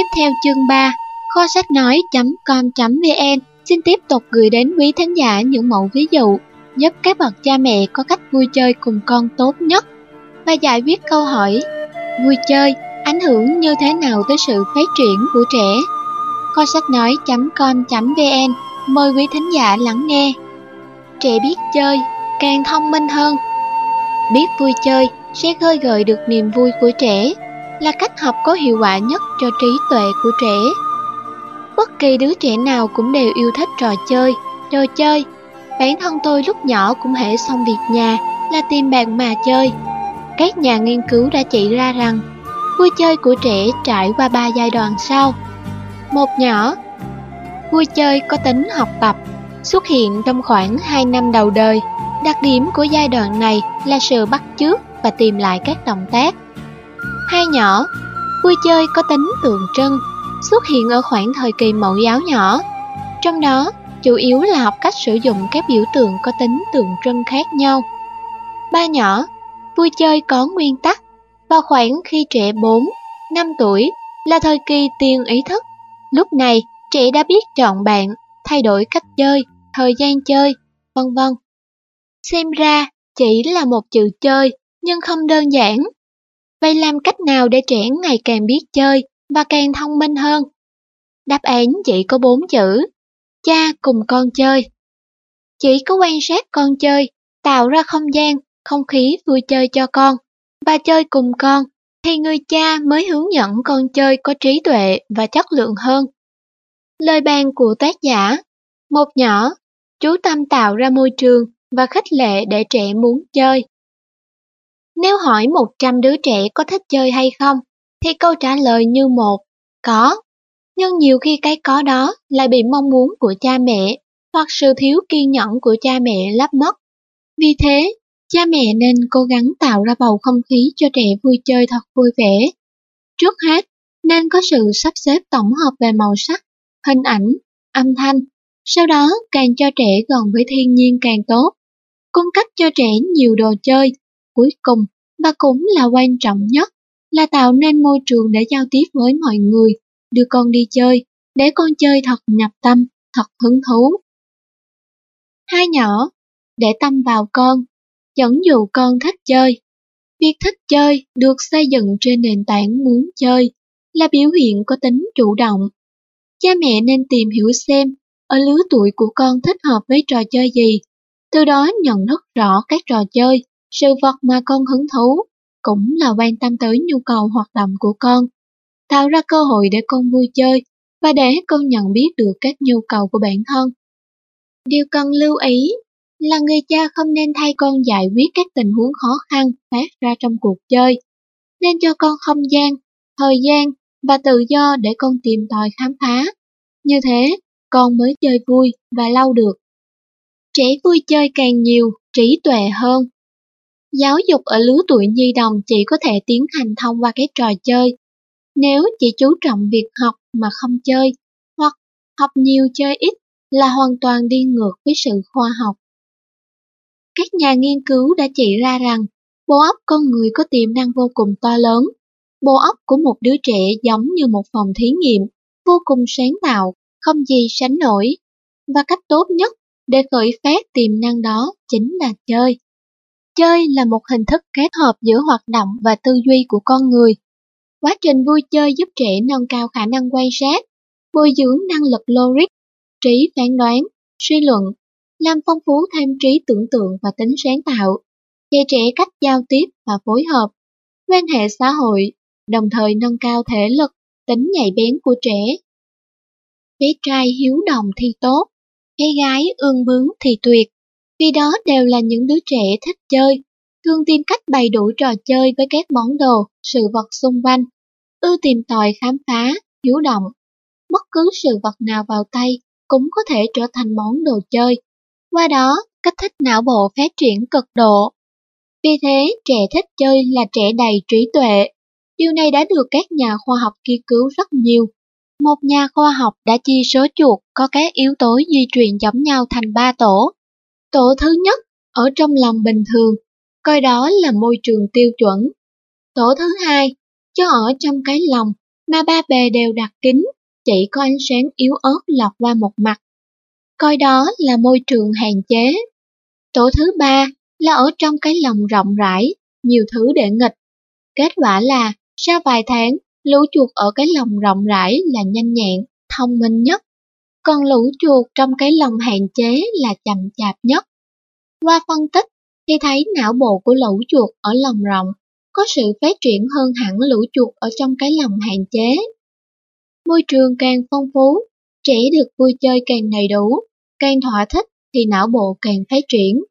tiếp theo chương 3, kho sách nói.com.vn xin tiếp tục gửi đến quý thính giả những mẫu ví dụ giúp các bậc cha mẹ có cách vui chơi cùng con tốt nhất và giải quyết câu hỏi vui chơi ảnh hưởng như thế nào tới sự phát triển của trẻ. Kho sách nói.com.vn mời quý thính giả lắng nghe. Trẻ biết chơi, càng thông minh hơn. Biết vui chơi sẽ khơi gợi được niềm vui của trẻ, là cách học có hiệu quả nhất cho trí tuệ của trẻ. Bất kỳ đứa trẻ nào cũng đều yêu thích trò chơi, trò chơi. Bản thân tôi lúc nhỏ cũng hễ xong việc nhà là tìm bạn mà chơi. Các nhà nghiên cứu đã chỉ ra rằng vui chơi của trẻ trải qua ba giai đoạn sau. Một nhỏ, vui chơi có tính học tập, xuất hiện trong khoảng 2 năm đầu đời. Đặc điểm của giai đoạn này là sự bắt chước và tìm lại các động tác. Hai nhỏ, vui chơi có tính tượng trưng, xuất hiện ở khoảng thời kỳ mẫu giáo nhỏ. Trong đó, chủ yếu là học cách sử dụng các biểu tượng có tính tượng trưng khác nhau. Ba nhỏ, vui chơi có nguyên tắc, vào khoảng khi trẻ 4, 5 tuổi là thời kỳ tiền ý thức. Lúc này, trẻ đã biết chọn bạn, thay đổi cách chơi, thời gian chơi, vân vân. Xem ra, chỉ là một chữ chơi, nhưng không đơn giản. Vậy làm cách nào để trẻ ngày càng biết chơi và càng thông minh hơn? Đáp án chỉ có bốn chữ. Cha cùng con chơi. Chỉ có quan sát con chơi, tạo ra không gian, không khí vui chơi cho con, và chơi cùng con, thì người cha mới hướng dẫn con chơi có trí tuệ và chất lượng hơn. Lời bàn của tác giả Một nhỏ, chú tâm tạo ra môi trường và khích lệ để trẻ muốn chơi. Nếu hỏi 100 đứa trẻ có thích chơi hay không, thì câu trả lời như một, có. Nhưng nhiều khi cái có đó lại bị mong muốn của cha mẹ hoặc sự thiếu kiên nhẫn của cha mẹ lấp mất. Vì thế, cha mẹ nên cố gắng tạo ra bầu không khí cho trẻ vui chơi thật vui vẻ. Trước hết, nên có sự sắp xếp tổng hợp về màu sắc, hình ảnh, âm thanh. Sau đó, càng cho trẻ gần với thiên nhiên càng tốt. Cung cấp cho trẻ nhiều đồ chơi. Cuối cùng, và cũng là quan trọng nhất, là tạo nên môi trường để giao tiếp với mọi người, đưa con đi chơi, để con chơi thật nhập tâm, thật hứng thú. Hai nhỏ, để tâm vào con, dẫn dụ con thích chơi. Việc thích chơi được xây dựng trên nền tảng muốn chơi, là biểu hiện có tính chủ động. Cha mẹ nên tìm hiểu xem ở lứa tuổi của con thích hợp với trò chơi gì, từ đó nhận thức rõ các trò chơi, sự vật mà con hứng thú, cũng là quan tâm tới nhu cầu hoạt động của con, tạo ra cơ hội để con vui chơi và để con nhận biết được các nhu cầu của bản thân. Điều cần lưu ý là người cha không nên thay con giải quyết các tình huống khó khăn phát ra trong cuộc chơi, nên cho con không gian, thời gian và tự do để con tìm tòi khám phá. Như thế, con mới chơi vui và lâu được. Trẻ vui chơi càng nhiều, trí tuệ hơn. Giáo dục ở lứa tuổi nhi đồng chỉ có thể tiến hành thông qua cái trò chơi. Nếu chỉ chú trọng việc học mà không chơi, hoặc học nhiều chơi ít là hoàn toàn đi ngược với sự khoa học. Các nhà nghiên cứu đã chỉ ra rằng bộ óc con người có tiềm năng vô cùng to lớn. Bộ óc của một đứa trẻ giống như một phòng thí nghiệm, vô cùng sáng tạo, không gì sánh nổi. Và cách tốt nhất để khởi phát tiềm năng đó chính là chơi. Chơi là một hình thức kết hợp giữa hoạt động và tư duy của con người. Quá trình vui chơi giúp trẻ nâng cao khả năng quan sát, bồi dưỡng năng lực logic, trí phán đoán, suy luận, làm phong phú thêm trí tưởng tượng và tính sáng tạo, dạy trẻ cách giao tiếp và phối hợp, quan hệ xã hội, đồng thời nâng cao thể lực, tính nhạy bén của trẻ. Bé trai hiếu đồng thì tốt, bé gái ương bướng thì tuyệt, vì đó đều là những đứa trẻ thích chơi, thường tìm cách bày đủ trò chơi với các món đồ, sự vật xung quanh, ưu tìm tòi khám phá, hiếu động. Bất cứ sự vật nào vào tay cũng có thể trở thành món đồ chơi qua đó, kích thích não bộ phát triển cực độ. Vì thế, trẻ thích chơi là trẻ đầy trí tuệ. Điều này đã được các nhà khoa học nghiên cứu rất nhiều. Một nhà khoa học đã chia số chuột có các yếu tố di truyền giống nhau thành ba tổ. Tổ thứ nhất, ở trong lòng bình thường, coi đó là môi trường tiêu chuẩn. Tổ thứ hai, cho ở trong cái lòng, mà ba bề đều đặt kính, chỉ có ánh sáng yếu ớt lọt qua một mặt. Coi đó là môi trường hạn chế. Tổ thứ ba là ở trong cái lòng rộng rãi, nhiều thứ để nghịch. Kết quả là, sau vài tháng, lũ chuột ở cái lòng rộng rãi là nhanh nhẹn, thông minh nhất. Còn lũ chuột trong cái lòng hạn chế là chậm chạp nhất. Qua phân tích thì thấy não bộ của lũ chuột ở lòng rộng có sự phát triển hơn hẳn lũ chuột ở trong cái lòng hạn chế. Môi trường càng phong phú, trẻ được vui chơi càng đầy đủ, càng thỏa thích thì não bộ càng phát triển.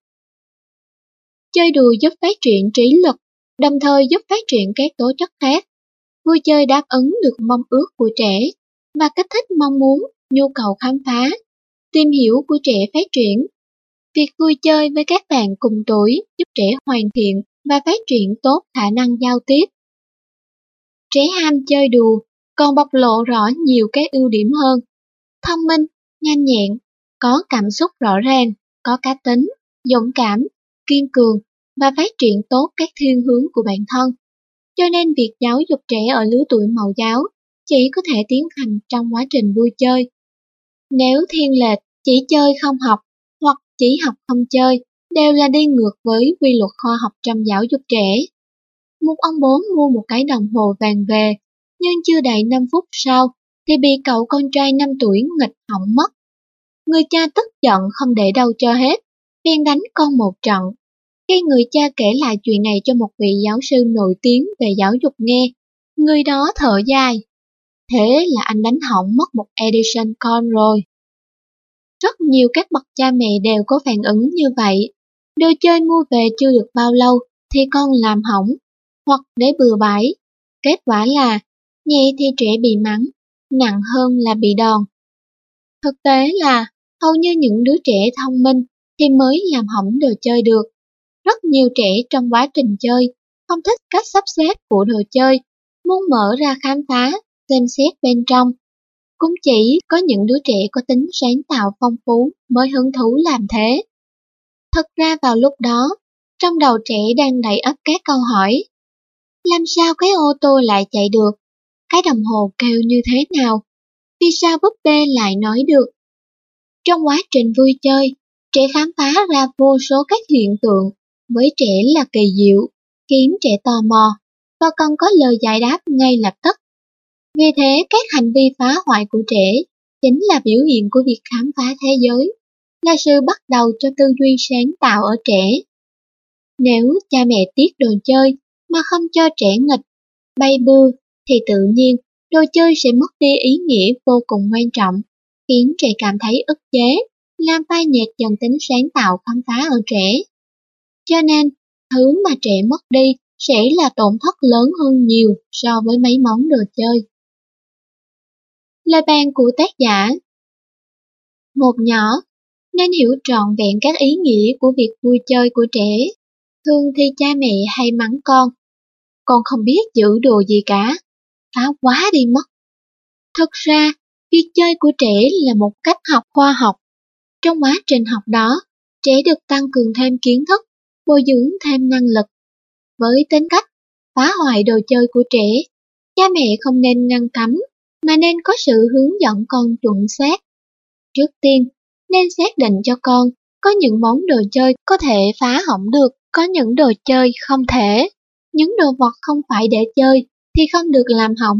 Chơi đùa giúp phát triển trí lực, đồng thời giúp phát triển các tố chất khác. Vui chơi đáp ứng được mong ước của trẻ, và kích thích mong muốn, nhu cầu khám phá, tìm hiểu của trẻ phát triển. Việc vui chơi với các bạn cùng tuổi giúp trẻ hoàn thiện và phát triển tốt khả năng giao tiếp. Trẻ ham chơi đùa còn bộc lộ rõ nhiều cái ưu điểm hơn. Thông minh, nhanh nhẹn, có cảm xúc rõ ràng, có cá tính, dũng cảm, kiên cường và phát triển tốt các thiên hướng của bản thân. Cho nên việc giáo dục trẻ ở lứa tuổi màu giáo chỉ có thể tiến hành trong quá trình vui chơi. Nếu thiên lệch chỉ chơi không học hoặc chỉ học không chơi đều là đi ngược với quy luật khoa học trong giáo dục trẻ. Một ông bố mua một cái đồng hồ vàng về, nhưng chưa đầy 5 phút sau thì bị cậu con trai 5 tuổi nghịch hỏng mất. Người cha tức giận không để đâu cho hết, liền đánh con một trận. Khi người cha kể lại chuyện này cho một vị giáo sư nổi tiếng về giáo dục nghe, người đó thở dài. Thế là anh đánh hỏng mất một Edison con rồi. Rất nhiều các bậc cha mẹ đều có phản ứng như vậy. Đồ chơi mua về chưa được bao lâu thì con làm hỏng, hoặc để bừa bãi. Kết quả là, nhẹ thì trẻ bị mắng, nặng hơn là bị đòn. Thực tế là, hầu như những đứa trẻ thông minh thì mới làm hỏng đồ chơi được. Rất nhiều trẻ trong quá trình chơi không thích cách sắp xếp của đồ chơi, muốn mở ra khám phá, xem xét bên trong. Cũng chỉ có những đứa trẻ có tính sáng tạo phong phú mới hứng thú làm thế. Thật ra vào lúc đó, trong đầu trẻ đang đầy ấp các câu hỏi. Làm sao cái ô tô lại chạy được? Cái đồng hồ kêu như thế nào? Vì sao búp bê lại nói được? Trong quá trình vui chơi, trẻ khám phá ra vô số các hiện tượng, với trẻ là kỳ diệu, khiến trẻ tò mò, và cần có lời giải đáp ngay lập tức. Vì thế, các hành vi phá hoại của trẻ chính là biểu hiện của việc khám phá thế giới là sự bắt đầu cho tư duy sáng tạo ở trẻ. Nếu cha mẹ tiếc đồ chơi mà không cho trẻ nghịch, bay bưa, thì tự nhiên đồ chơi sẽ mất đi ý nghĩa vô cùng quan trọng, khiến trẻ cảm thấy ức chế, làm phai nhạt dần tính sáng tạo khám phá ở trẻ. Cho nên, thứ mà trẻ mất đi sẽ là tổn thất lớn hơn nhiều so với mấy món đồ chơi. Lời bàn của tác giả Một nhỏ nên hiểu trọn vẹn các ý nghĩa của việc vui chơi của trẻ. Thường thì cha mẹ hay mắng con. Con không biết giữ đồ gì cả, phá quá đi mất. Thật ra, việc chơi của trẻ là một cách học khoa học. Trong quá trình học đó, trẻ được tăng cường thêm kiến thức, bồi dưỡng thêm năng lực. Với tính cách phá hoại đồ chơi của trẻ, cha mẹ không nên ngăn cấm, mà nên có sự hướng dẫn con chuẩn xác. Trước tiên, nên xác định cho con có những món đồ chơi có thể phá hỏng được, có những đồ chơi không thể. Những đồ vật không phải để chơi thì không được làm hỏng.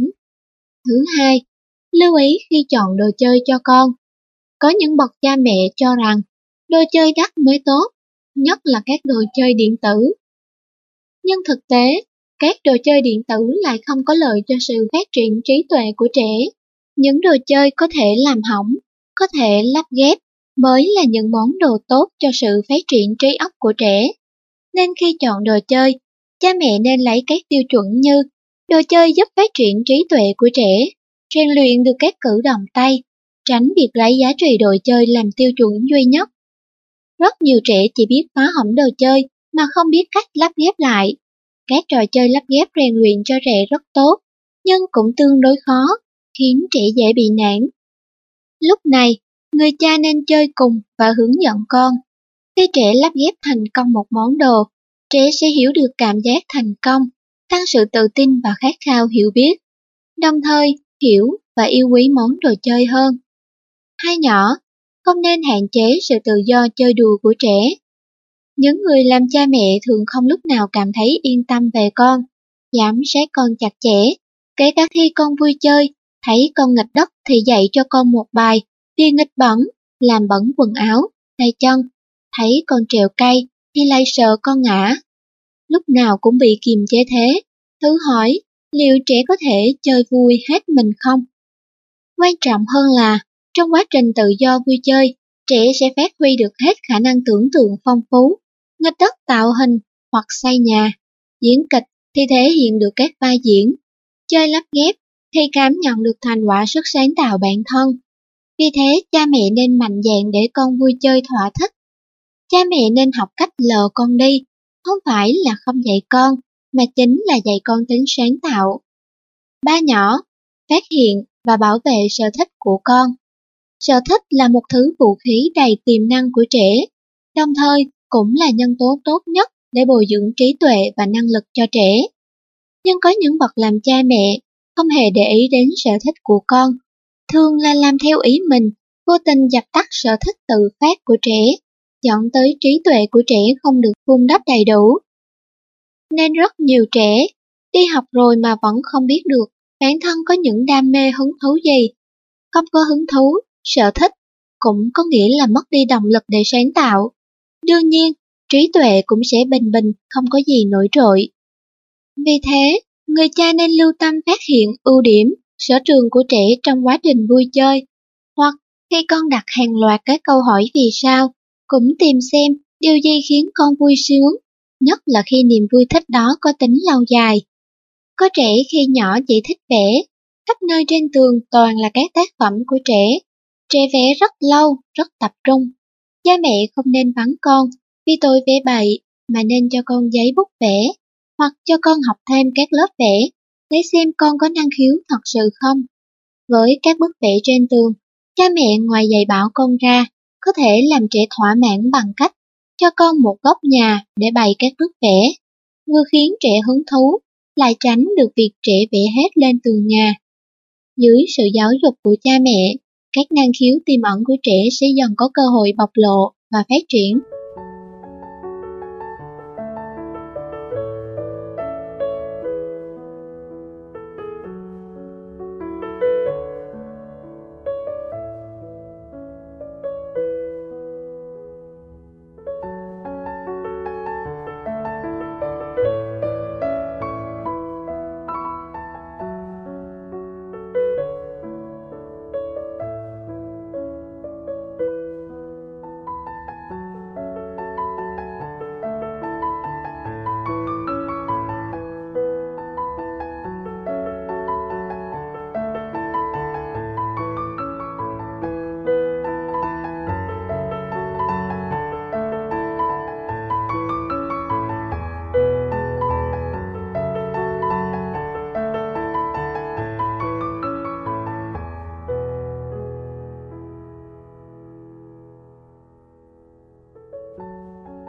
Thứ hai, lưu ý khi chọn đồ chơi cho con. Có những bậc cha mẹ cho rằng đồ chơi đắt mới tốt, nhất là các đồ chơi điện tử. Nhưng thực tế, các đồ chơi điện tử lại không có lợi cho sự phát triển trí tuệ của trẻ. Những đồ chơi có thể làm hỏng, có thể lắp ghép mới là những món đồ tốt cho sự phát triển trí óc của trẻ. Nên khi chọn đồ chơi, cha mẹ nên lấy các tiêu chuẩn như đồ chơi giúp phát triển trí tuệ của trẻ, rèn luyện được các cử động tay, tránh việc lấy giá trị đồ chơi làm tiêu chuẩn duy nhất. Rất nhiều trẻ chỉ biết phá hỏng đồ chơi mà không biết cách lắp ghép lại. Các trò chơi lắp ghép rèn luyện cho trẻ rất tốt, nhưng cũng tương đối khó, khiến trẻ dễ bị nản. Lúc này, người cha nên chơi cùng và hướng dẫn con. Khi trẻ lắp ghép thành công một món đồ, trẻ sẽ hiểu được cảm giác thành công, tăng sự tự tin và khát khao hiểu biết. đồng thời hiểu và yêu quý món đồ chơi hơn. Hai nhỏ, không nên hạn chế sự tự do chơi đùa của trẻ. Những người làm cha mẹ thường không lúc nào cảm thấy yên tâm về con, dám sát con chặt chẽ, kể cả khi con vui chơi, thấy con nghịch đất thì dạy cho con một bài, đi nghịch bẩn, làm bẩn quần áo, tay chân, thấy con trèo cây thì lại sợ con ngã. Lúc nào cũng bị kiềm chế thế, thử hỏi liệu trẻ có thể chơi vui hết mình không? Quan trọng hơn là, trong quá trình tự do vui chơi, trẻ sẽ phát huy được hết khả năng tưởng tượng phong phú, nghịch đất tạo hình hoặc xây nhà, diễn kịch thì thể hiện được các vai diễn, chơi lắp ghép thì cảm nhận được thành quả sức sáng tạo bản thân. Vì thế, cha mẹ nên mạnh dạn để con vui chơi thỏa thích. Cha mẹ nên học cách lờ con đi, không phải là không dạy con, mà chính là dạy con tính sáng tạo. Ba nhỏ, phát hiện và bảo vệ sở thích của con. Sở thích là một thứ vũ khí đầy tiềm năng của trẻ, đồng thời cũng là nhân tố tốt nhất để bồi dưỡng trí tuệ và năng lực cho trẻ. Nhưng có những bậc làm cha mẹ không hề để ý đến sở thích của con, thường là làm theo ý mình, vô tình dập tắt sở thích tự phát của trẻ, dẫn tới trí tuệ của trẻ không được vun đắp đầy đủ. Nên rất nhiều trẻ đi học rồi mà vẫn không biết được bản thân có những đam mê hứng thú gì. Không có hứng thú, sở thích, cũng có nghĩa là mất đi động lực để sáng tạo. Đương nhiên, trí tuệ cũng sẽ bình bình, không có gì nổi trội. Vì thế, người cha nên lưu tâm phát hiện ưu điểm, sở trường của trẻ trong quá trình vui chơi. Hoặc khi con đặt hàng loạt các câu hỏi vì sao, cũng tìm xem điều gì khiến con vui sướng, nhất là khi niềm vui thích đó có tính lâu dài. Có trẻ khi nhỏ chỉ thích vẽ, khắp nơi trên tường toàn là các tác phẩm của trẻ. Trẻ vẽ rất lâu, rất tập trung. Cha mẹ không nên vắng con vì tôi vẽ bậy mà nên cho con giấy bút vẽ hoặc cho con học thêm các lớp vẽ để xem con có năng khiếu thật sự không. Với các bức vẽ trên tường, cha mẹ ngoài dạy bảo con ra, có thể làm trẻ thỏa mãn bằng cách cho con một góc nhà để bày các bức vẽ, vừa khiến trẻ hứng thú, lại tránh được việc trẻ vẽ hết lên tường nhà. Dưới sự giáo dục của cha mẹ, các năng khiếu tiềm ẩn của trẻ sẽ dần có cơ hội bộc lộ và phát triển.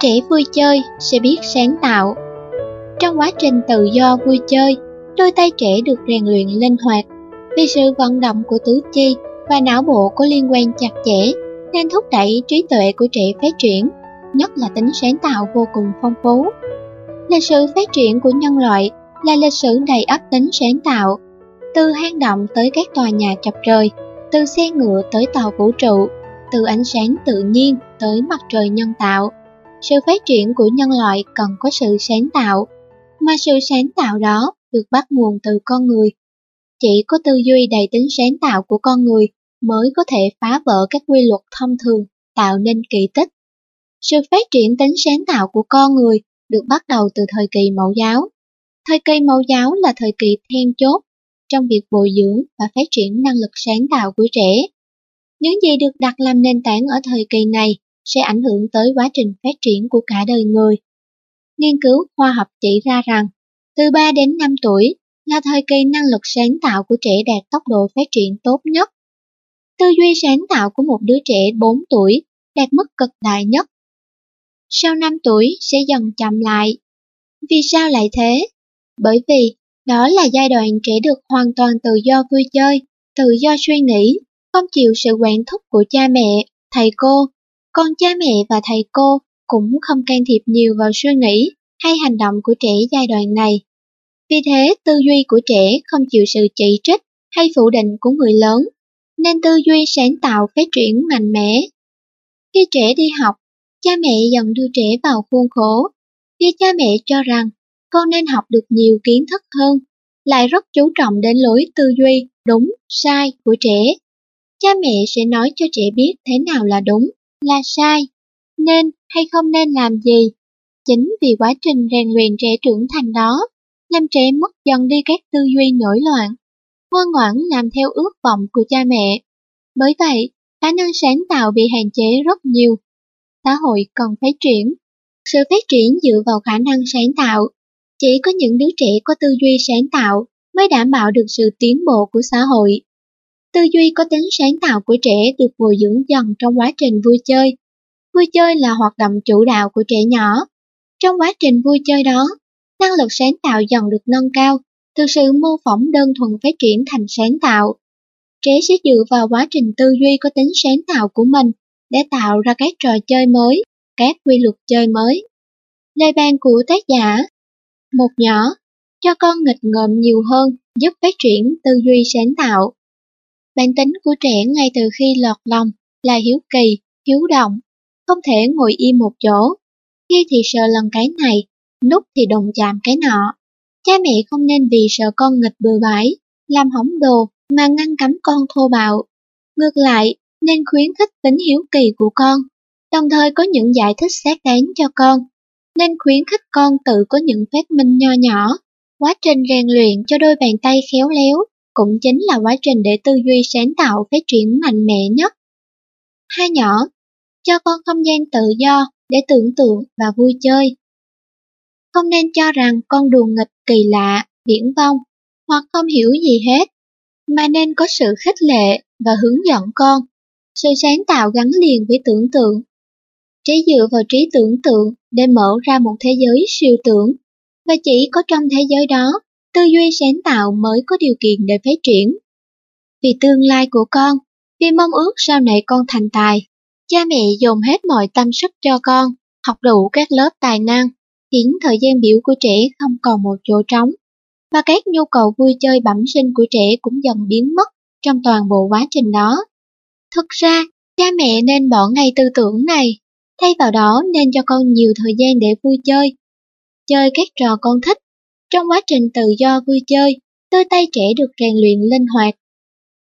Trẻ vui chơi sẽ biết sáng tạo. Trong quá trình tự do vui chơi, đôi tay trẻ được rèn luyện linh hoạt vì sự vận động của tứ chi và não bộ có liên quan chặt chẽ nên thúc đẩy trí tuệ của trẻ phát triển, nhất là tính sáng tạo vô cùng phong phú. Lịch sử phát triển của nhân loại là lịch sử đầy ắp tính sáng tạo, từ hang động tới các tòa nhà chọc trời, từ xe ngựa tới tàu vũ trụ, từ ánh sáng tự nhiên tới mặt trời nhân tạo. Sự phát triển của nhân loại cần có sự sáng tạo, mà sự sáng tạo đó được bắt nguồn từ con người. Chỉ có tư duy đầy tính sáng tạo của con người mới có thể phá vỡ các quy luật thông thường, tạo nên kỳ tích. Sự phát triển tính sáng tạo của con người được bắt đầu từ thời kỳ mẫu giáo. Thời kỳ mẫu giáo là thời kỳ then chốt trong việc bồi dưỡng và phát triển năng lực sáng tạo của trẻ. Những gì được đặt làm nền tảng ở thời kỳ này sẽ ảnh hưởng tới quá trình phát triển của cả đời người. Nghiên cứu khoa học chỉ ra rằng, từ 3 đến 5 tuổi là thời kỳ năng lực sáng tạo của trẻ đạt tốc độ phát triển tốt nhất. Tư duy sáng tạo của một đứa trẻ 4 tuổi đạt mức cực đại nhất. Sau 5 tuổi sẽ dần chậm lại. Vì sao lại thế? Bởi vì Đó là giai đoạn trẻ được hoàn toàn tự do vui chơi, tự do suy nghĩ, không chịu sự quản thúc của cha mẹ, thầy cô. Còn cha mẹ và thầy cô cũng không can thiệp nhiều vào suy nghĩ hay hành động của trẻ giai đoạn này. Vì thế, tư duy của trẻ không chịu sự chỉ trích hay phủ định của người lớn, nên tư duy sáng tạo phát triển mạnh mẽ. Khi trẻ đi học, cha mẹ dần đưa trẻ vào khuôn khổ, khi cha mẹ cho rằng con nên học được nhiều kiến thức hơn, lại rất chú trọng đến lối tư duy đúng, sai của trẻ. Cha mẹ sẽ nói cho trẻ biết thế nào là đúng, là sai, nên hay không nên làm gì. Chính vì quá trình rèn luyện trẻ trưởng thành đó, làm trẻ mất dần đi các tư duy nổi loạn, ngoan ngoãn làm theo ước vọng của cha mẹ. Bởi vậy, khả năng sáng tạo bị hạn chế rất nhiều. Xã hội cần phát triển. Sự phát triển dựa vào khả năng sáng tạo. Chỉ có những đứa trẻ có tư duy sáng tạo mới đảm bảo được sự tiến bộ của xã hội. Tư duy có tính sáng tạo của trẻ được bồi dưỡng dần trong quá trình vui chơi. Vui chơi là hoạt động chủ đạo của trẻ nhỏ. Trong quá trình vui chơi đó, năng lực sáng tạo dần được nâng cao, từ sự mô phỏng đơn thuần phát triển thành sáng tạo. Trẻ sẽ dựa vào quá trình tư duy có tính sáng tạo của mình để tạo ra các trò chơi mới, các quy luật chơi mới. Lời bàn của tác giả Một nhỏ, cho con nghịch ngợm nhiều hơn giúp phát triển tư duy sáng tạo. Bản tính của trẻ ngay từ khi lọt lòng là hiếu kỳ, hiếu động, không thể ngồi im một chỗ. Khi thì sợ lần cái này, lúc thì đồng chạm cái nọ. Cha mẹ không nên vì sợ con nghịch bừa bãi, làm hỏng đồ mà ngăn cấm con thô bạo. Ngược lại, nên khuyến khích tính hiếu kỳ của con, đồng thời có những giải thích xác đáng cho con. Nên khuyến khích con tự có những phát minh nho nhỏ. Quá trình rèn luyện cho đôi bàn tay khéo léo cũng chính là quá trình để tư duy sáng tạo phát triển mạnh mẽ nhất. Hai nhỏ, cho con không gian tự do để tưởng tượng và vui chơi. Không nên cho rằng con đùa nghịch kỳ lạ, viễn vong hoặc không hiểu gì hết, mà nên có sự khích lệ và hướng dẫn con. Sự sáng tạo gắn liền với tưởng tượng. Trí dựa vào trí tưởng tượng để mở ra một thế giới siêu tưởng, và chỉ có trong thế giới đó, tư duy sáng tạo mới có điều kiện để phát triển. Vì tương lai của con, vì mong ước sau này con thành tài, cha mẹ dồn hết mọi tâm sức cho con, học đủ các lớp tài năng, khiến thời gian biểu của trẻ không còn một chỗ trống, và các nhu cầu vui chơi bẩm sinh của trẻ cũng dần biến mất trong toàn bộ quá trình đó. Thực ra, cha mẹ nên bỏ ngay tư tưởng này, thay vào đó nên cho con nhiều thời gian để vui chơi. Chơi các trò con thích. Trong quá trình tự do vui chơi, đôi tay trẻ được rèn luyện linh hoạt.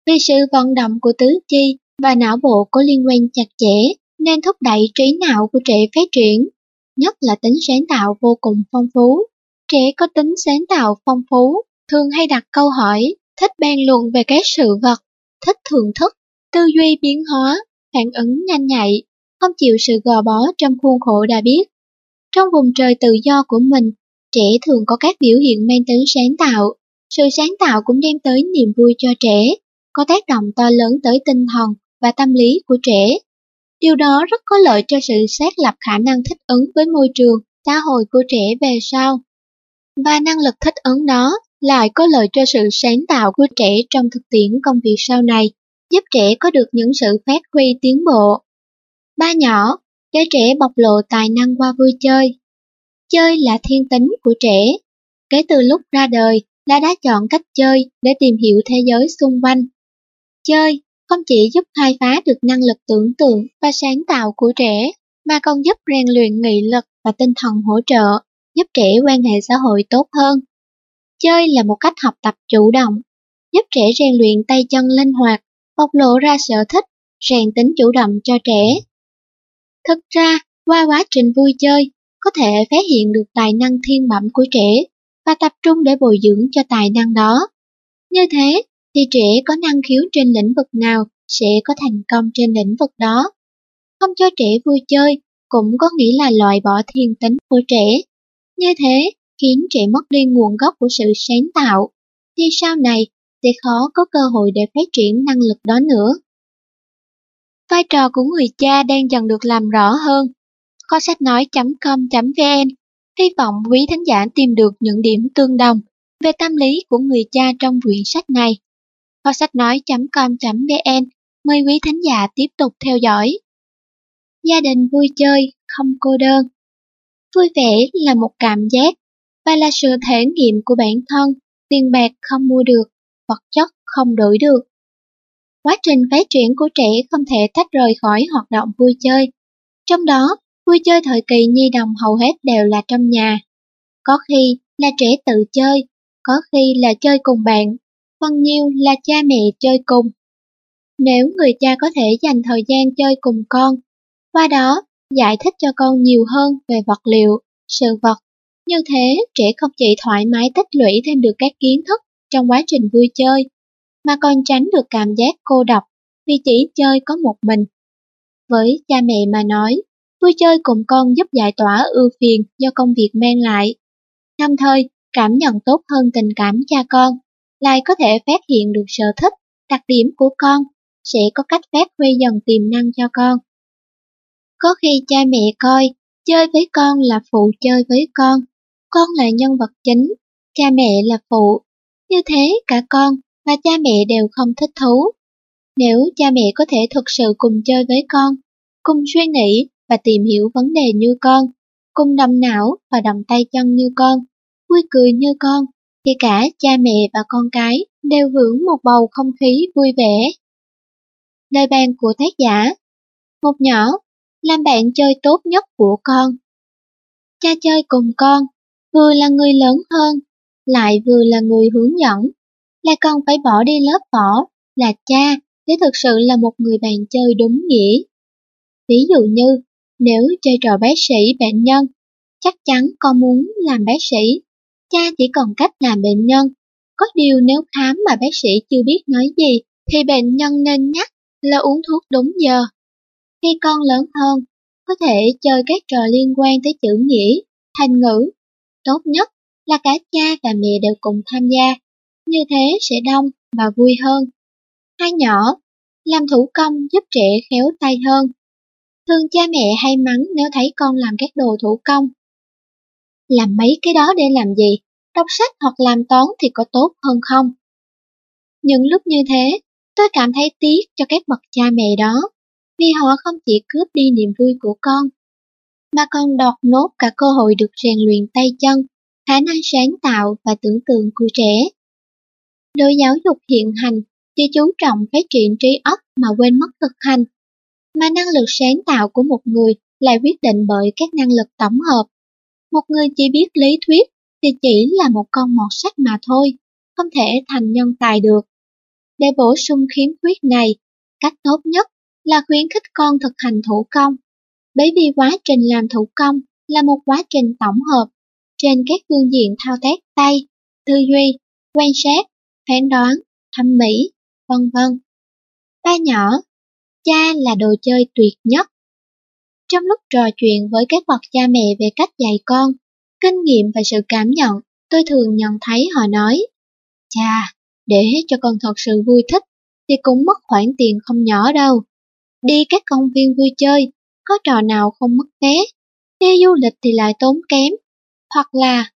Vì sự vận động của tứ chi và não bộ có liên quan chặt chẽ nên thúc đẩy trí não của trẻ phát triển, nhất là tính sáng tạo vô cùng phong phú. Trẻ có tính sáng tạo phong phú, thường hay đặt câu hỏi, thích bàn luận về các sự vật, thích thưởng thức, tư duy biến hóa, phản ứng nhanh nhạy, không chịu sự gò bó trong khuôn khổ đã biết. Trong vùng trời tự do của mình, trẻ thường có các biểu hiện mang tính sáng tạo. Sự sáng tạo cũng đem tới niềm vui cho trẻ, có tác động to lớn tới tinh thần và tâm lý của trẻ. Điều đó rất có lợi cho sự xác lập khả năng thích ứng với môi trường, xã hội của trẻ về sau. Và năng lực thích ứng đó lại có lợi cho sự sáng tạo của trẻ trong thực tiễn công việc sau này, giúp trẻ có được những sự phát huy tiến bộ. Ba nhỏ, cho trẻ bộc lộ tài năng qua vui chơi. Chơi là thiên tính của trẻ. Kể từ lúc ra đời là đã chọn cách chơi để tìm hiểu thế giới xung quanh. Chơi không chỉ giúp khai phá được năng lực tưởng tượng và sáng tạo của trẻ, mà còn giúp rèn luyện nghị lực và tinh thần hỗ trợ, giúp trẻ quan hệ xã hội tốt hơn. Chơi là một cách học tập chủ động, giúp trẻ rèn luyện tay chân linh hoạt, bộc lộ ra sở thích, rèn tính chủ động cho trẻ. Thực ra, qua quá trình vui chơi, có thể phát hiện được tài năng thiên bẩm của trẻ và tập trung để bồi dưỡng cho tài năng đó. Như thế, thì trẻ có năng khiếu trên lĩnh vực nào sẽ có thành công trên lĩnh vực đó. Không cho trẻ vui chơi cũng có nghĩa là loại bỏ thiên tính của trẻ. Như thế khiến trẻ mất đi nguồn gốc của sự sáng tạo, thì sau này sẽ khó có cơ hội để phát triển năng lực đó nữa. Vai trò của người cha đang dần được làm rõ hơn. Kho sách nói.com.vn hy vọng quý thính giả tìm được những điểm tương đồng về tâm lý của người cha trong quyển sách này. Kho sách nói.com.vn mời quý thính giả tiếp tục theo dõi. Gia đình vui chơi, không cô đơn. Vui vẻ là một cảm giác và là sự thể nghiệm của bản thân, tiền bạc không mua được, vật chất không đổi được. Quá trình phát triển của trẻ không thể tách rời khỏi hoạt động vui chơi. Trong đó, vui chơi thời kỳ nhi đồng hầu hết đều là trong nhà. Có khi là trẻ tự chơi, có khi là chơi cùng bạn, phần nhiều là cha mẹ chơi cùng. Nếu người cha có thể dành thời gian chơi cùng con, qua đó giải thích cho con nhiều hơn về vật liệu, sự vật. Như thế, trẻ không chỉ thoải mái tích lũy thêm được các kiến thức trong quá trình vui chơi, mà còn tránh được cảm giác cô độc vì chỉ chơi có một mình. Với cha mẹ mà nói, vui chơi cùng con giúp giải tỏa ưu phiền do công việc mang lại. Đồng thời, cảm nhận tốt hơn tình cảm cha con, lại có thể phát hiện được sở thích, đặc điểm của con, sẽ có cách phát huy dần tiềm năng cho con. Có khi cha mẹ coi, chơi với con là phụ chơi với con, con là nhân vật chính, cha mẹ là phụ. Như thế cả con và cha mẹ đều không thích thú. Nếu cha mẹ có thể thực sự cùng chơi với con, cùng suy nghĩ và tìm hiểu vấn đề như con, cùng đầm não và đồng tay chân như con, vui cười như con, thì cả cha mẹ và con cái đều hưởng một bầu không khí vui vẻ. Lời bàn của tác giả Một nhỏ, làm bạn chơi tốt nhất của con. Cha chơi cùng con, vừa là người lớn hơn, lại vừa là người hướng dẫn, là con phải bỏ đi lớp vỏ, là cha, để thực sự là một người bạn chơi đúng nghĩa. Ví dụ như, nếu chơi trò bác sĩ bệnh nhân, chắc chắn con muốn làm bác sĩ, cha chỉ còn cách làm bệnh nhân. Có điều nếu khám mà bác sĩ chưa biết nói gì, thì bệnh nhân nên nhắc là uống thuốc đúng giờ. Khi con lớn hơn, có thể chơi các trò liên quan tới chữ nghĩa, thành ngữ. Tốt nhất là cả cha và mẹ đều cùng tham gia, như thế sẽ đông và vui hơn. Hai nhỏ, làm thủ công giúp trẻ khéo tay hơn. Thường cha mẹ hay mắng nếu thấy con làm các đồ thủ công. Làm mấy cái đó để làm gì? Đọc sách hoặc làm toán thì có tốt hơn không? Những lúc như thế, tôi cảm thấy tiếc cho các bậc cha mẹ đó, vì họ không chỉ cướp đi niềm vui của con, mà còn đọt nốt cả cơ hội được rèn luyện tay chân, khả năng sáng tạo và tưởng tượng của trẻ. Đội giáo dục hiện hành chỉ chú trọng phát triển trí óc mà quên mất thực hành, mà năng lực sáng tạo của một người lại quyết định bởi các năng lực tổng hợp. Một người chỉ biết lý thuyết thì chỉ là một con mọt sách mà thôi, không thể thành nhân tài được. Để bổ sung khiếm khuyết này, cách tốt nhất là khuyến khích con thực hành thủ công, bởi vì quá trình làm thủ công là một quá trình tổng hợp trên các phương diện thao tác tay, tư duy, quan sát, phán đoán, thẩm mỹ, vân vân. Ba nhỏ, cha là đồ chơi tuyệt nhất. Trong lúc trò chuyện với các bậc cha mẹ về cách dạy con, kinh nghiệm và sự cảm nhận, tôi thường nhận thấy họ nói, cha, để cho con thật sự vui thích, thì cũng mất khoản tiền không nhỏ đâu. Đi các công viên vui chơi, có trò nào không mất vé, đi du lịch thì lại tốn kém, hoặc là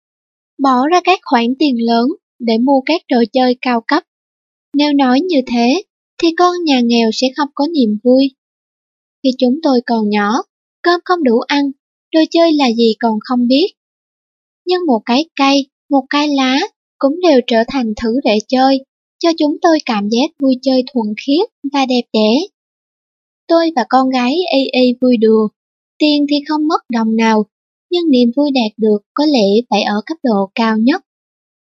bỏ ra các khoản tiền lớn để mua các đồ chơi cao cấp. Nếu nói như thế, thì con nhà nghèo sẽ không có niềm vui. Khi chúng tôi còn nhỏ, cơm không đủ ăn, đồ chơi là gì còn không biết. Nhưng một cái cây, một cái lá cũng đều trở thành thứ để chơi, cho chúng tôi cảm giác vui chơi thuần khiết và đẹp đẽ. Tôi và con gái y y vui đùa, tiền thì không mất đồng nào, nhưng niềm vui đạt được có lẽ phải ở cấp độ cao nhất.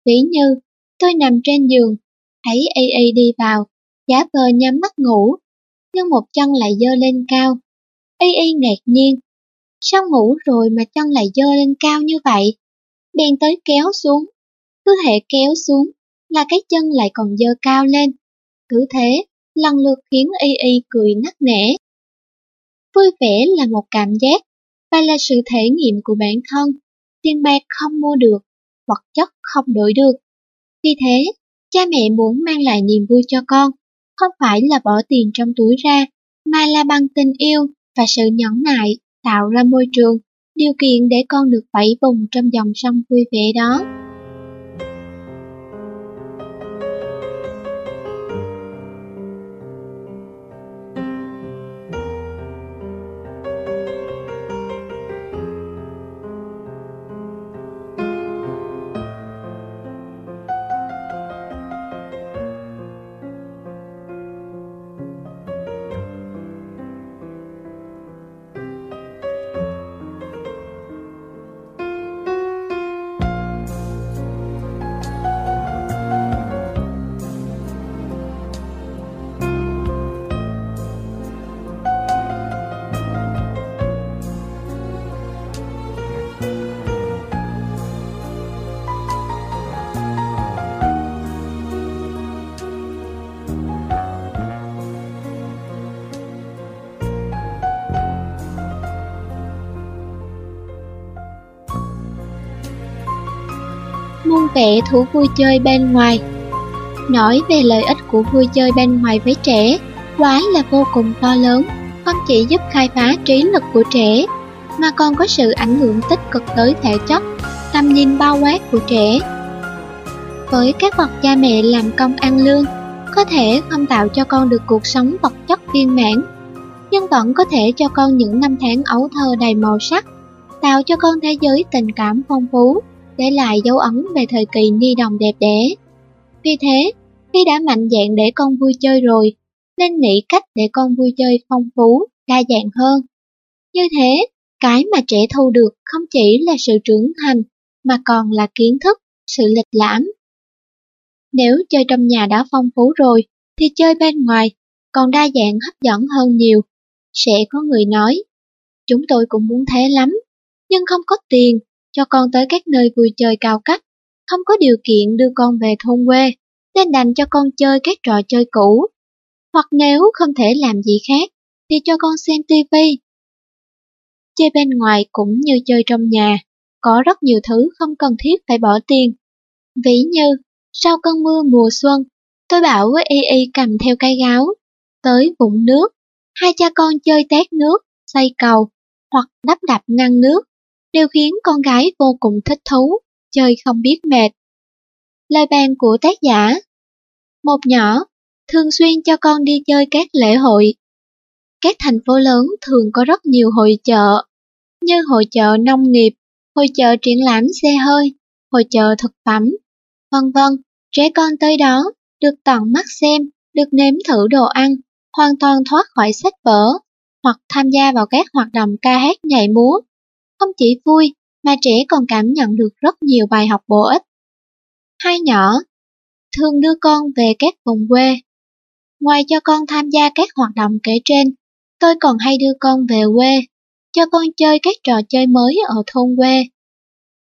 Ví như, tôi nằm trên giường, thấy y y đi vào, giả vờ nhắm mắt ngủ, nhưng một chân lại dơ lên cao. Y y ngạc nhiên, sao ngủ rồi mà chân lại dơ lên cao như vậy? Bèn tới kéo xuống, cứ hệ kéo xuống là cái chân lại còn dơ cao lên. Cứ thế, lần lượt khiến y y cười nắc nẻ. Vui vẻ là một cảm giác và là sự thể nghiệm của bản thân, tiền bạc không mua được, vật chất không đổi được. Vì thế, cha mẹ muốn mang lại niềm vui cho con, không phải là bỏ tiền trong túi ra, mà là bằng tình yêu và sự nhẫn nại tạo ra môi trường, điều kiện để con được bảy vùng trong dòng sông vui vẻ đó. Vẻ thú vui chơi bên ngoài. Nói về lợi ích của vui chơi bên ngoài với trẻ, quá là vô cùng to lớn, không chỉ giúp khai phá trí lực của trẻ, mà còn có sự ảnh hưởng tích cực tới thể chất, tầm nhìn bao quát của trẻ. Với các bậc cha mẹ làm công ăn lương, có thể không tạo cho con được cuộc sống vật chất viên mãn, nhưng vẫn có thể cho con những năm tháng ấu thơ đầy màu sắc, tạo cho con thế giới tình cảm phong phú, để lại dấu ấn về thời kỳ ni đồng đẹp đẽ. Vì thế, khi đã mạnh dạn để con vui chơi rồi, nên nghĩ cách để con vui chơi phong phú, đa dạng hơn. Như thế, cái mà trẻ thu được không chỉ là sự trưởng thành, mà còn là kiến thức, sự lịch lãm. Nếu chơi trong nhà đã phong phú rồi, thì chơi bên ngoài còn đa dạng hấp dẫn hơn nhiều. Sẽ có người nói, chúng tôi cũng muốn thế lắm, nhưng không có tiền cho con tới các nơi vui chơi cao cấp, không có điều kiện đưa con về thôn quê, nên đành cho con chơi các trò chơi cũ. Hoặc nếu không thể làm gì khác, thì cho con xem tivi. Chơi bên ngoài cũng như chơi trong nhà, có rất nhiều thứ không cần thiết phải bỏ tiền. Ví như, sau cơn mưa mùa xuân, tôi bảo với Y Y cầm theo cây gáo, tới vũng nước, hai cha con chơi tét nước, xây cầu, hoặc đắp đập ngăn nước, đều khiến con gái vô cùng thích thú, chơi không biết mệt. Lời bàn của tác giả Một nhỏ, thường xuyên cho con đi chơi các lễ hội. Các thành phố lớn thường có rất nhiều hội chợ, như hội chợ nông nghiệp, hội chợ triển lãm xe hơi, hội chợ thực phẩm, vân vân. Trẻ con tới đó, được tận mắt xem, được nếm thử đồ ăn, hoàn toàn thoát khỏi sách vở, hoặc tham gia vào các hoạt động ca hát nhảy múa. Không chỉ vui, mà trẻ còn cảm nhận được rất nhiều bài học bổ ích. Hai nhỏ thường đưa con về các vùng quê. Ngoài cho con tham gia các hoạt động kể trên, tôi còn hay đưa con về quê, cho con chơi các trò chơi mới ở thôn quê.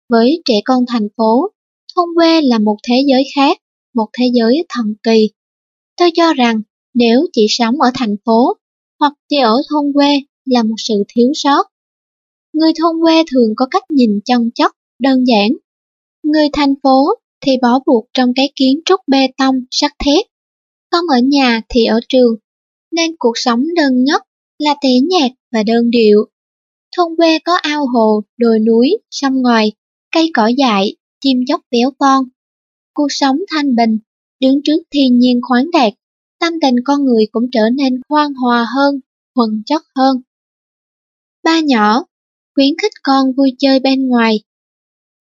Với trẻ con thành phố, thôn quê là một thế giới khác, một thế giới thần kỳ. Tôi cho rằng nếu chỉ sống ở thành phố hoặc chỉ ở thôn quê là một sự thiếu sót. Người thôn quê thường có cách nhìn chân chất, đơn giản. Người thành phố thì bó buộc trong cái kiến trúc bê tông, sắt thép. Không ở nhà thì ở trường, nên cuộc sống đơn nhất là tẻ nhạt và đơn điệu. Thôn quê có ao hồ, đồi núi, sông ngòi, cây cỏ dại, chim chóc béo con. Cuộc sống thanh bình, đứng trước thiên nhiên khoáng đạt, tâm tình con người cũng trở nên khoan hòa hơn, thuần chất hơn. Ba nhỏ, khuyến khích con vui chơi bên ngoài.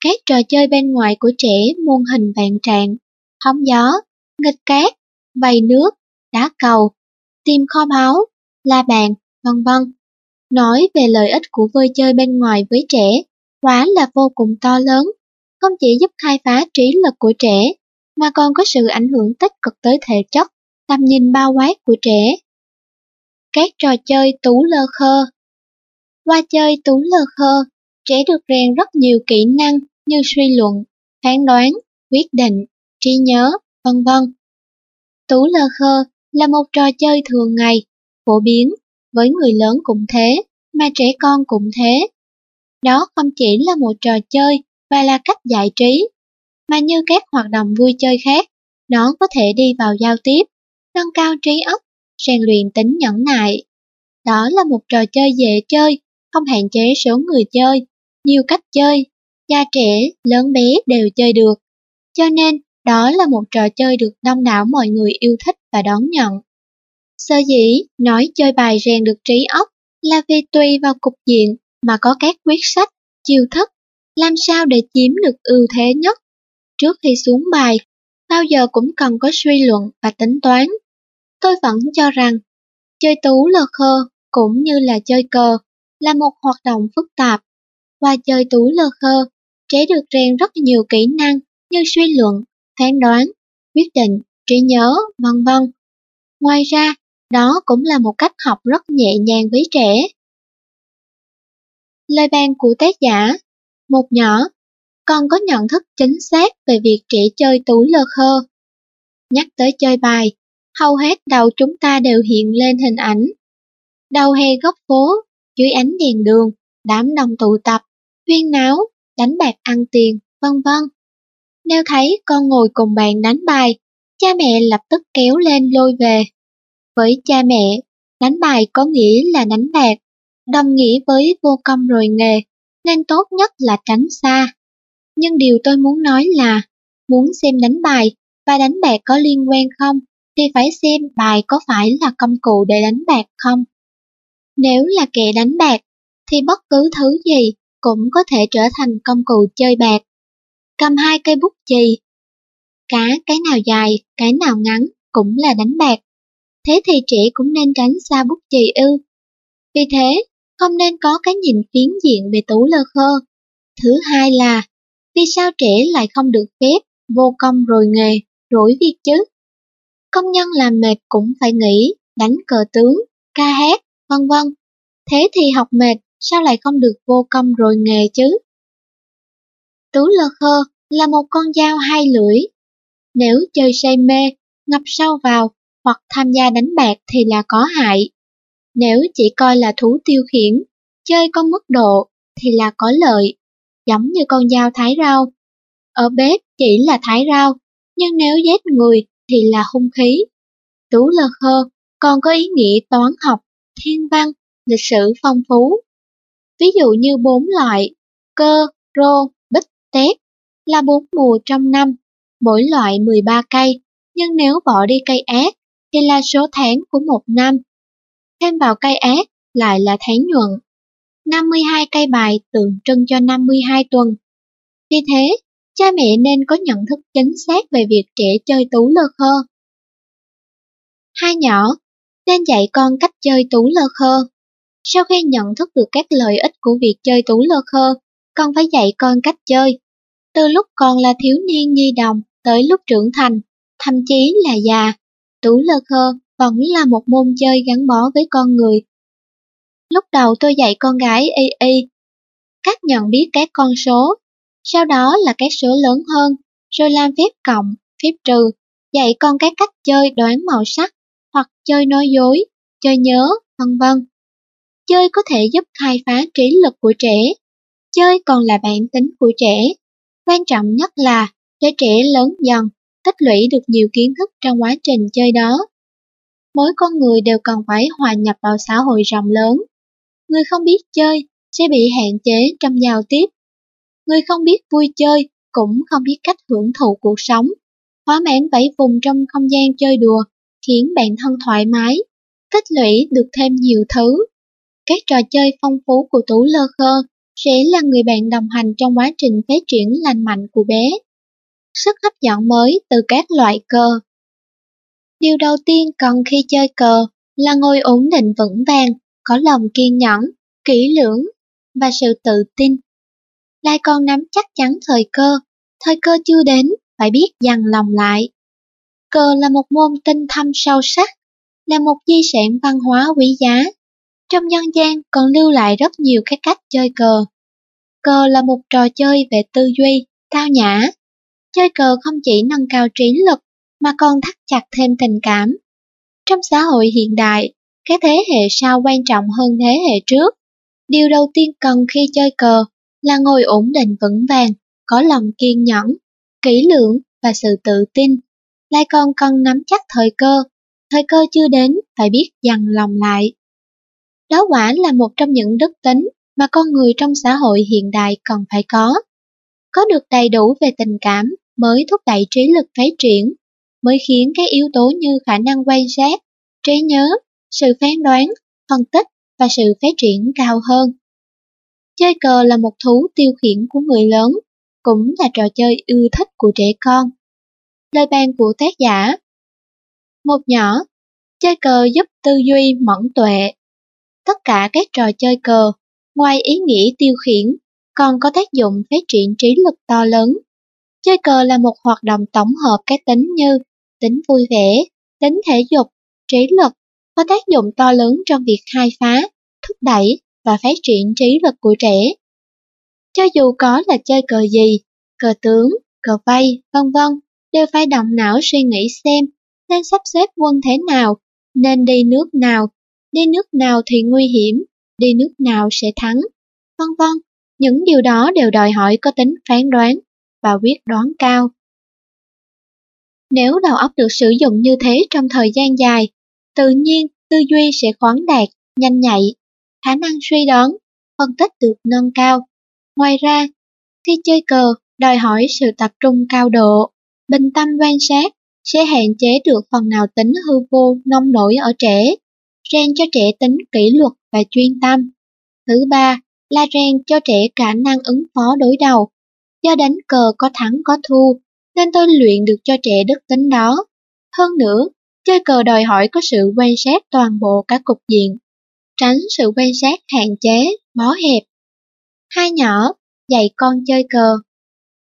Các trò chơi bên ngoài của trẻ muôn hình vạn trạng, hóng gió, nghịch cát, vầy nước, đá cầu, tìm kho báu, la bàn, vân vân. Nói về lợi ích của vui chơi bên ngoài với trẻ, quá là vô cùng to lớn, không chỉ giúp khai phá trí lực của trẻ, mà còn có sự ảnh hưởng tích cực tới thể chất, tầm nhìn bao quát của trẻ. Các trò chơi tú lơ khơ qua chơi tú lơ khơ, trẻ được rèn rất nhiều kỹ năng như suy luận, phán đoán, quyết định, trí nhớ, vân vân. Tú lơ khơ là một trò chơi thường ngày, phổ biến, với người lớn cũng thế, mà trẻ con cũng thế. Đó không chỉ là một trò chơi và là cách giải trí, mà như các hoạt động vui chơi khác, nó có thể đi vào giao tiếp, nâng cao trí óc, rèn luyện tính nhẫn nại. Đó là một trò chơi dễ chơi, không hạn chế số người chơi, nhiều cách chơi, già trẻ, lớn bé đều chơi được. Cho nên, đó là một trò chơi được đông đảo mọi người yêu thích và đón nhận. Sơ dĩ, nói chơi bài rèn được trí óc là vì tùy vào cục diện mà có các quyết sách, chiêu thức, làm sao để chiếm được ưu thế nhất. Trước khi xuống bài, bao giờ cũng cần có suy luận và tính toán. Tôi vẫn cho rằng, chơi tú lơ khơ cũng như là chơi cờ là một hoạt động phức tạp. Qua chơi tú lơ khơ, trẻ được rèn rất nhiều kỹ năng như suy luận, phán đoán, quyết định, trí nhớ, vân vân. Ngoài ra, đó cũng là một cách học rất nhẹ nhàng với trẻ. Lời bàn của tác giả Một nhỏ, còn có nhận thức chính xác về việc trẻ chơi tú lơ khơ. Nhắc tới chơi bài, hầu hết đầu chúng ta đều hiện lên hình ảnh. Đầu hè góc phố, dưới ánh đèn đường, đám đông tụ tập, huyên náo, đánh bạc ăn tiền, vân vân. Nếu thấy con ngồi cùng bạn đánh bài, cha mẹ lập tức kéo lên lôi về. Với cha mẹ, đánh bài có nghĩa là đánh bạc, đồng nghĩa với vô công rồi nghề, nên tốt nhất là tránh xa. Nhưng điều tôi muốn nói là, muốn xem đánh bài và đánh bạc có liên quan không, thì phải xem bài có phải là công cụ để đánh bạc không. Nếu là kẻ đánh bạc, thì bất cứ thứ gì cũng có thể trở thành công cụ chơi bạc. Cầm hai cây bút chì, cá cái nào dài, cái nào ngắn cũng là đánh bạc. Thế thì trẻ cũng nên tránh xa bút chì ư. Vì thế, không nên có cái nhìn phiến diện về tú lơ khơ. Thứ hai là, vì sao trẻ lại không được phép vô công rồi nghề, rủi việc chứ? Công nhân làm mệt cũng phải nghỉ, đánh cờ tướng, ca hát, vân vân. Thế thì học mệt sao lại không được vô công rồi nghề chứ? Tú lơ khơ là một con dao hai lưỡi. Nếu chơi say mê, ngập sâu vào hoặc tham gia đánh bạc thì là có hại. Nếu chỉ coi là thú tiêu khiển, chơi có mức độ thì là có lợi, giống như con dao thái rau. Ở bếp chỉ là thái rau, nhưng nếu giết người thì là hung khí. Tú lơ khơ còn có ý nghĩa toán học, thiên văn, lịch sử phong phú. Ví dụ như bốn loại cơ, rô, bích, tép là bốn mùa trong năm, mỗi loại 13 cây, nhưng nếu bỏ đi cây ác thì là số tháng của một năm. Thêm vào cây ác lại là tháng nhuận. 52 cây bài tượng trưng cho 52 tuần. Vì thế, cha mẹ nên có nhận thức chính xác về việc trẻ chơi tú lơ khơ. Hai nhỏ, nên dạy con cách chơi tú lơ khơ. Sau khi nhận thức được các lợi ích của việc chơi tú lơ khơ, con phải dạy con cách chơi. Từ lúc còn là thiếu niên nhi đồng tới lúc trưởng thành, thậm chí là già, tú lơ khơ vẫn là một môn chơi gắn bó với con người. Lúc đầu tôi dạy con gái y y, cách nhận biết các con số, sau đó là các số lớn hơn, rồi làm phép cộng, phép trừ, dạy con các cách chơi đoán màu sắc, hoặc chơi nói dối, chơi nhớ, vân vân. Chơi có thể giúp khai phá trí lực của trẻ. Chơi còn là bản tính của trẻ. Quan trọng nhất là để trẻ lớn dần, tích lũy được nhiều kiến thức trong quá trình chơi đó. Mỗi con người đều cần phải hòa nhập vào xã hội rộng lớn. Người không biết chơi sẽ bị hạn chế trong giao tiếp. Người không biết vui chơi cũng không biết cách hưởng thụ cuộc sống. Hóa mãn vẫy vùng trong không gian chơi đùa khiến bản thân thoải mái, tích lũy được thêm nhiều thứ. Các trò chơi phong phú của Tú Lơ Khơ sẽ là người bạn đồng hành trong quá trình phát triển lành mạnh của bé. Sức hấp dẫn mới từ các loại cờ Điều đầu tiên cần khi chơi cờ là ngồi ổn định vững vàng, có lòng kiên nhẫn, kỹ lưỡng và sự tự tin. Lại còn nắm chắc chắn thời cơ, thời cơ chưa đến, phải biết dằn lòng lại. Cờ là một môn tinh thâm sâu sắc, là một di sản văn hóa quý giá. Trong dân gian còn lưu lại rất nhiều các cách chơi cờ. Cờ là một trò chơi về tư duy, cao nhã. Chơi cờ không chỉ nâng cao trí lực, mà còn thắt chặt thêm tình cảm. Trong xã hội hiện đại, các thế hệ sau quan trọng hơn thế hệ trước. Điều đầu tiên cần khi chơi cờ là ngồi ổn định vững vàng, có lòng kiên nhẫn, kỹ lưỡng và sự tự tin lại còn cần nắm chắc thời cơ. Thời cơ chưa đến, phải biết dằn lòng lại. Đó quả là một trong những đức tính mà con người trong xã hội hiện đại cần phải có. Có được đầy đủ về tình cảm mới thúc đẩy trí lực phát triển, mới khiến các yếu tố như khả năng quan sát, trí nhớ, sự phán đoán, phân tích và sự phát triển cao hơn. Chơi cờ là một thú tiêu khiển của người lớn, cũng là trò chơi ưa thích của trẻ con lời bàn của tác giả. Một nhỏ, chơi cờ giúp tư duy mẫn tuệ. Tất cả các trò chơi cờ, ngoài ý nghĩa tiêu khiển, còn có tác dụng phát triển trí lực to lớn. Chơi cờ là một hoạt động tổng hợp các tính như tính vui vẻ, tính thể dục, trí lực, có tác dụng to lớn trong việc khai phá, thúc đẩy và phát triển trí lực của trẻ. Cho dù có là chơi cờ gì, cờ tướng, cờ vây, vân vân, đều phải động não suy nghĩ xem nên sắp xếp quân thế nào, nên đi nước nào, đi nước nào thì nguy hiểm, đi nước nào sẽ thắng, vân vân. Những điều đó đều đòi hỏi có tính phán đoán và quyết đoán cao. Nếu đầu óc được sử dụng như thế trong thời gian dài, tự nhiên tư duy sẽ khoáng đạt, nhanh nhạy, khả năng suy đoán, phân tích được nâng cao. Ngoài ra, khi chơi cờ đòi hỏi sự tập trung cao độ, bình tâm quan sát sẽ hạn chế được phần nào tính hư vô nông nổi ở trẻ, rèn cho trẻ tính kỷ luật và chuyên tâm. Thứ ba là rèn cho trẻ khả năng ứng phó đối đầu. Do đánh cờ có thắng có thua, nên tôi luyện được cho trẻ đức tính đó. Hơn nữa, chơi cờ đòi hỏi có sự quan sát toàn bộ các cục diện, tránh sự quan sát hạn chế, bó hẹp. Hai nhỏ, dạy con chơi cờ.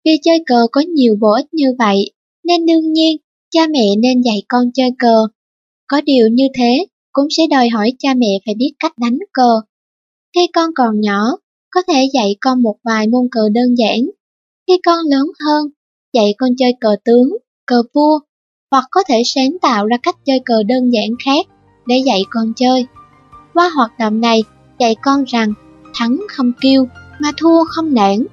Vì chơi cờ có nhiều bổ ích như vậy, nên đương nhiên cha mẹ nên dạy con chơi cờ. Có điều như thế cũng sẽ đòi hỏi cha mẹ phải biết cách đánh cờ. Khi con còn nhỏ, có thể dạy con một vài môn cờ đơn giản. Khi con lớn hơn, dạy con chơi cờ tướng, cờ vua, hoặc có thể sáng tạo ra cách chơi cờ đơn giản khác để dạy con chơi. Qua hoạt động này, dạy con rằng thắng không kêu mà thua không nản,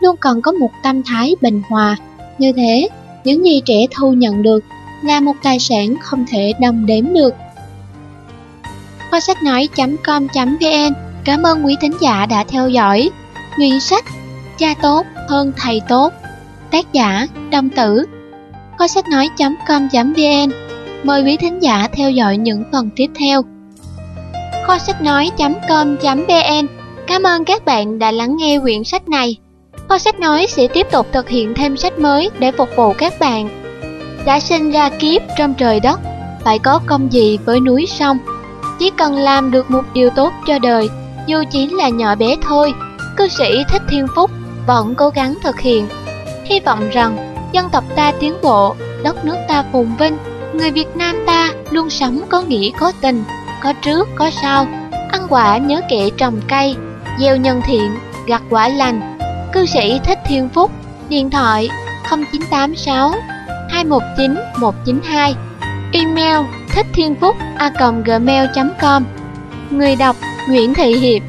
luôn cần có một tâm thái bình hòa. Như thế, những gì trẻ thu nhận được là một tài sản không thể đong đếm được. Kho sách nói.com.vn Cảm ơn quý thính giả đã theo dõi. Nguyên sách, Cha tốt hơn thầy tốt Tác giả, Đông Tử Kho sách nói.com.vn Mời quý thính giả theo dõi những phần tiếp theo. Kho sách nói.com.vn Cảm ơn các bạn đã lắng nghe quyển sách này. Kho sách nói sẽ tiếp tục thực hiện thêm sách mới để phục vụ các bạn. Đã sinh ra kiếp trong trời đất, phải có công gì với núi sông. Chỉ cần làm được một điều tốt cho đời, dù chỉ là nhỏ bé thôi, cư sĩ Thích Thiên Phúc vẫn cố gắng thực hiện. Hy vọng rằng dân tộc ta tiến bộ, đất nước ta phồn vinh, người Việt Nam ta luôn sống có nghĩa có tình, có trước có sau, ăn quả nhớ kẻ trồng cây, gieo nhân thiện, gặt quả lành. Cư sĩ Thích Thiên Phúc, điện thoại 0986 219 192, email thích thiên phúc a gmail.com Người đọc Nguyễn Thị Hiệp.